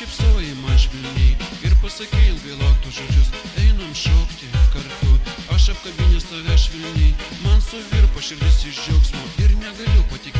nusišypsojai man švelniai ir pasakei ilgai lauktus žodžius. Einam šokti kartu. Aš apkabinęs tave švelniai man suvirpa širdis iš džiaugsmo ir negaliu patikėti aš